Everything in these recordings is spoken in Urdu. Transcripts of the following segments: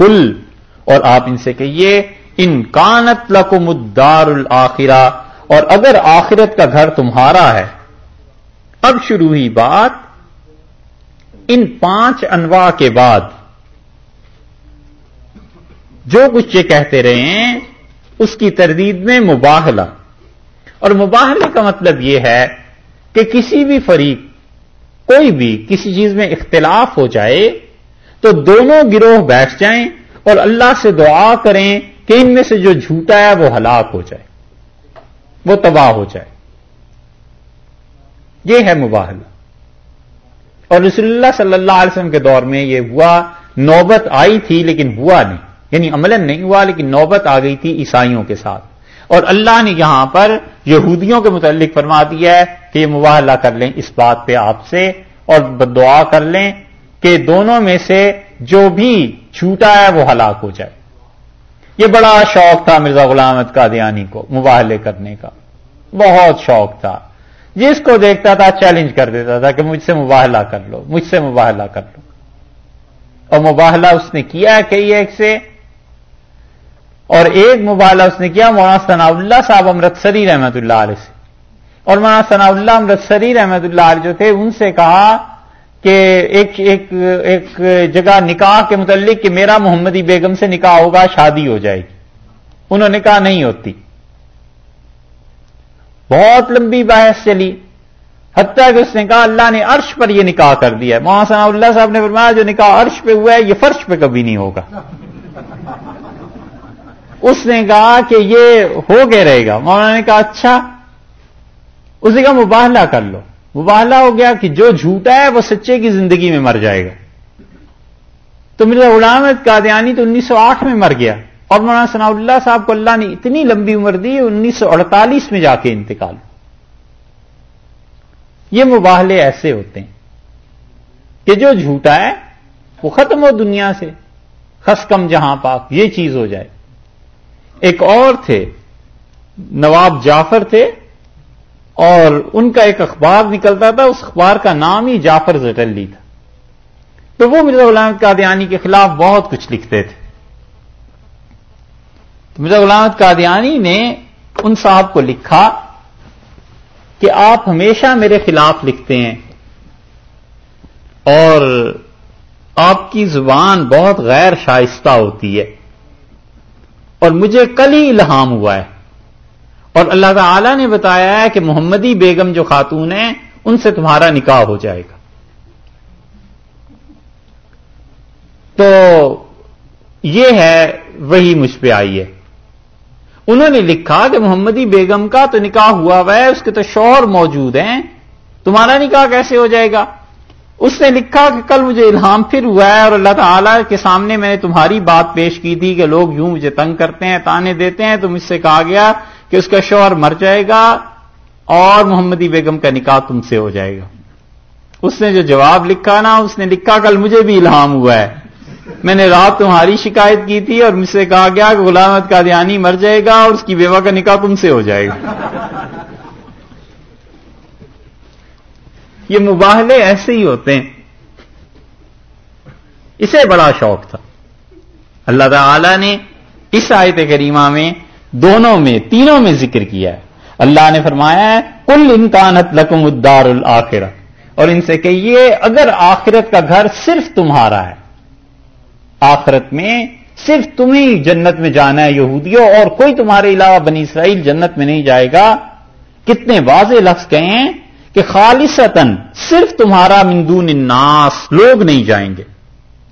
کل اور آپ ان سے کہیے، ان کانت لکم الدار الآخرہ اور اگر آخرت کا گھر تمہارا ہے، اب شروع ہوئی بات، ان پانچ انواع کے بعد جو کچھ یہ کہتے رہے ہیں، اس کی تردید میں مباہلہ۔ اور مباہلے کا مطلب یہ ہے کہ کسی بھی فریق، کوئی بھی کسی چیز میں اختلاف ہو جائے تو دونوں گروہ بیٹھ جائیں اور اللہ سے دعا کریں کہ ان میں سے جو جھوٹا ہے وہ ہلاک ہو جائے، وہ تباہ ہو جائے۔ یہ ہے مباہلہ۔ اور رسول اللہ صلی اللہ علیہ وسلم کے دور میں یہ ہوا، نوبت آئی تھی لیکن ہوا نہیں۔ یعنی عمل نہیں ہوا، لیکن نوبت آ گئی تھی عیسائیوں کے ساتھ۔ اور اللہ نے یہاں پر یہودیوں کے متعلق فرما دیا ہے کہ یہ مباہلہ کر لیں اس بات پہ آپ سے اور دعا کر لیں۔ کہ دونوں میں سے جو بھی چھوٹا ہے وہ ہلاک ہو جائے۔ یہ بڑا شوق تھا مرزا غلامت کا دیانی کو مباہلے کرنے کا۔ بہت شوق تھا۔ جس کو دیکھتا تھا چیلنج کر دیتا تھا کہ مجھ سے مباہلہ کر لو، مجھ سے مباہلہ کر لو۔ اور مباہلہ اس نے کیا ہے کئی ایک سے؟ اور ایک مباہلہ اس نے کیا مولانا ثناء اللہ صاحب امرتسری رحمت اللہ علیہ سے۔ اور مولانا ثناء اللہ امرتسری رحمت اللہ علیہ جو تھے، ان سے کہا کہ ایک ایک ایک جگہ نکاح کے متعلق کہ میرا محمدی بیگم سے نکاح ہوگا، شادی ہو جائے گی۔ انہوں نے کہا نہیں ہوتی۔ بہت لمبی بحث چلی۔ حتیٰ کہ اس نے کہا اللہ نے عرش پر یہ نکاح کر دیا ہے۔ مولانا ثناء اللہ صاحب نے فرمایا جو نکاح عرش پہ ہوا ہے، یہ فرش پہ کبھی نہیں ہوگا۔ اس نے کہا کہ یہ ہو گئے رہے گا۔ مولانا نے کہا اچھا اس نے کہا کر لو۔ مباہلہ ہو گیا کہ جو جھوٹا ہے وہ سچے کی زندگی میں مر جائے گا۔ تو مرزا غلام قادیانی تو انیس سو آٹھ میں مر گیا۔ اور مولانا ثناء اللہ صاحب کو اللہ نے اتنی لمبی عمر دی، انیس سو اڑتالیس میں جا کے انتقال۔ یہ مباہلے ایسے ہوتے ہیں کہ جو جھوٹا ہے وہ ختم ہو دنیا سے، خسکم جہاں پاک، یہ چیز ہو جائے۔ ایک اور تھے، نواب جعفر تھے۔ اور ان کا ایک اخبار نکلتا تھا، اس اخبار کا نام ہی جعفر زٹلی تھا۔ تو وہ مرزا غلامت قادیانی کے خلاف بہت کچھ لکھتے تھے۔ تو مرزا غلامت قادیانی نے ان صاحب کو لکھا کہ آپ ہمیشہ میرے خلاف لکھتے ہیں اور آپ کی زبان بہت غیر شائستہ ہوتی ہے اور مجھے کل ہی الہام ہوا ہے۔ اور اللہ تعالی نے بتایا ہے کہ محمدی بیگم جو خاتون ہیں، ان سے تمہارا نکاح ہو جائے گا۔ تو یہ ہے، وہی مجھ پہ آئی ہے۔ انہوں نے لکھا کہ محمدی بیگم کا تو نکاح ہوا ہوا ہے، اس کے تو شوہر موجود ہیں۔ تمہارا نکاح کیسے ہو جائے گا؟ اس نے لکھا کہ کل مجھے الہام پھر ہوا ہے اور اللہ تعالیٰ کے سامنے میں نے تمہاری بات پیش کی تھی کہ لوگ یوں مجھے تنگ کرتے ہیں، تانے دیتے ہیں تو مجھ سے کہا گیا کہ اس کا شوہر مر جائے گا اور محمدی بیگم کا نکاح تم سے ہو جائے گا۔ اس نے جو جواب لکھا نا، اس نے لکھا، کل مجھے بھی الہام ہوا ہے۔ میں نے رات تمہاری شکایت کی تھی اور مجھ سے کہا گیا کہ غلامت کا دیانی مر جائے گا اور اس کی بیوہ کا نکاح تم سے ہو جائے گا۔ یہ مباہلے ایسے ہی ہوتے ہیں۔ اسے بڑا شوق تھا۔ اللہ تعالی نے اس آیت کریمہ میں دونوں میں، تینوں میں ذکر کیا ہے۔ اللہ نے فرمایا ہے کل امکانت لکم الدار الآخرہ اور ان سے کہیے، اگر آخرت کا گھر صرف تمہارا ہے، آخرت میں صرف تمہیں جنت میں جانا ہے یہودیوں، اور کوئی تمہارے علاوہ بنی اسرائیل جنت میں نہیں جائے گا۔ کتنے واضح لفظ کہیں کہ خالصتاً صرف تمہارا مندون الناس، لوگ نہیں جائیں گے۔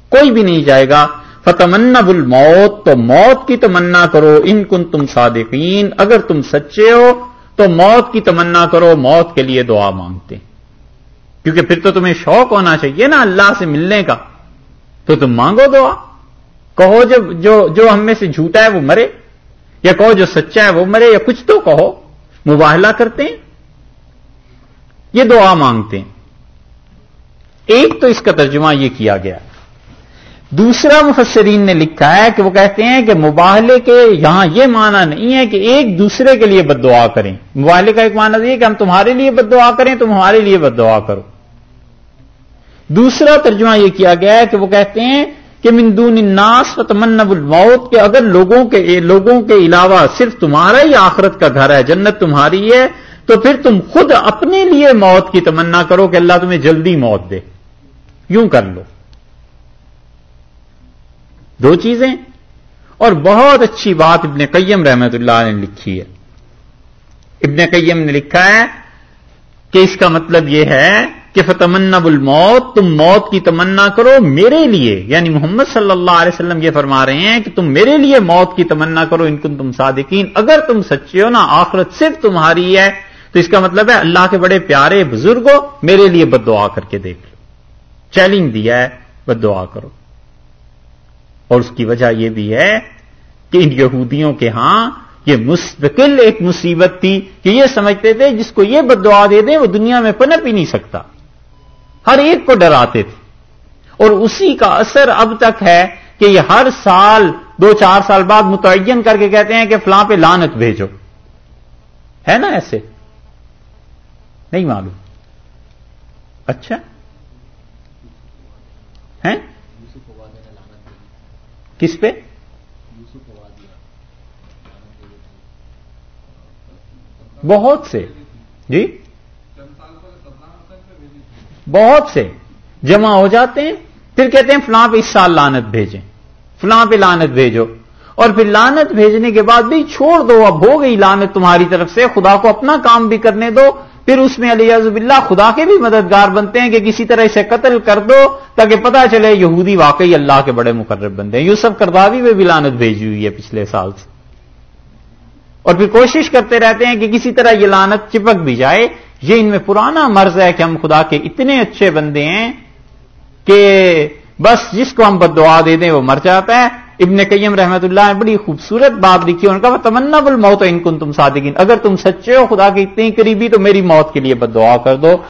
کوئی بھی نہیں جائے گا۔ فتمنا بل موت تو موت کی تمنا کرو ان کن تم صادقین اگر تم سچے ہو تو موت کی تمنا کرو موت کے لیے دعا مانگتے کیونکہ پھر تو تمہیں شوق ہونا چاہیے نا اللہ سے ملنے کا۔ تو تم مانگو دعا۔ کہو جو جو, جو ہم میں سے جھوٹا ہے وہ مرے یا کہو جو سچا ہے وہ مرے یا کچھ تو کہو۔ مباہلہ کرتے ہیں۔ یہ دعا مانگتے ہیں۔ ایک تو اس کا ترجمہ یہ کیا گیا۔ دوسرا مفسرین نے لکھا ہے کہ وہ کہتے ہیں کہ مباہلے کے یہاں یہ معنی نہیں ہے کہ ایک دوسرے کے لیے بد دعا کریں۔ مباہلے کا ایک معنی یہ کہ ہم تمہارے لیے بد دعا کریں تم ہمارے لیے بد دعا کرو۔ دوسرا ترجمہ یہ کیا گیا ہے کہ وہ کہتے ہیں کہ مندون الناس و تمنب الموت کہ اگر لوگوں کے لوگوں کے علاوہ صرف تمہارا ہی آخرت کا گھر ہے، جنت تمہاری ہے، تو پھر تم خود اپنے لیے موت کی تمنا کرو کہ اللہ تمہیں جلدی موت دے۔ یوں کر لو۔ دو چیزیں اور بہت اچھی بات ابن قیم رحمت اللہ نے لکھی ہے۔ ابن قیم نے لکھا ہے کہ اس کا مطلب یہ ہے کہ فتمنب الموت، تم موت کی تمنا کرو میرے لیے۔ یعنی محمد صلی اللہ علیہ وسلم یہ فرما رہے ہیں کہ تم میرے لیے موت کی تمنا کرو، ان کو تم صادقین۔ اگر تم سچے ہو نا، آخرت صرف تمہاری ہے۔ تو اس کا مطلب ہے اللہ کے بڑے پیارے بزرگ ہو میرے لیے بد دعا کر کے دیکھ لو۔ چیلنج دیا ہے بد دعا کرو۔ اور اس کی وجہ یہ بھی ہے کہ ان یہودیوں کے ہاں یہ مستقل ایک مصیبت تھی کہ یہ سمجھتے تھے جس کو یہ بد دعا دے دیں وہ دنیا میں پنپ ہی نہیں سکتا۔ ہر ایک کو ڈراتے تھے۔ اور اسی کا اثر اب تک ہے کہ یہ ہر سال، دو چار سال بعد متعین کر کے کہتے ہیں کہ فلاں پہ لانت بھیجو۔ ہے نا ایسے؟ نہیں معلوم۔ اچھا۔ ہیں؟ کس پہ؟ بہت سے۔ جی؟ بہت سے۔ جمع ہو جاتے ہیں۔ پھر کہتے ہیں فلاں پہ اس سال لانت بھیجیں۔ فلاں پہ لانت بھیجو۔ اور پھر لانت بھیجنے کے بعد بھی چھوڑ دو۔ اب ہو گئی لانت تمہاری طرف سے۔ خدا کو اپنا کام بھی کرنے دو۔ پھر اس میں علی عزب اللہ خدا کے بھی مددگار بنتے ہیں کہ کسی طرح اسے قتل کر دو تاکہ پتا چلے یہودی واقعی اللہ کے بڑے مقرر بنتے ہیں۔ یوسف کرداوی میں بھی لانت بھیجی ہوئی ہے پچھلے سال سے۔ اور پھر کوشش کرتے رہتے ہیں کہ کسی طرح یہ لانت چپک بھی جائے۔ یہ ان میں پرانا مرض ہے کہ ہم خدا کے اتنے اچھے بندے ہیں کہ بس جس کو ہم بد دعا دے دیں وہ مر جاتا ہے۔ ابن قیم رحمت اللہ نے بڑی خوبصورت بات لکھی ان کا تمنا بل موت ان کن تم صادقین۔ اگر تم سچے ہو، خدا کے اتنے قریبی، تو میری موت کے لیے بد دعا کر دو۔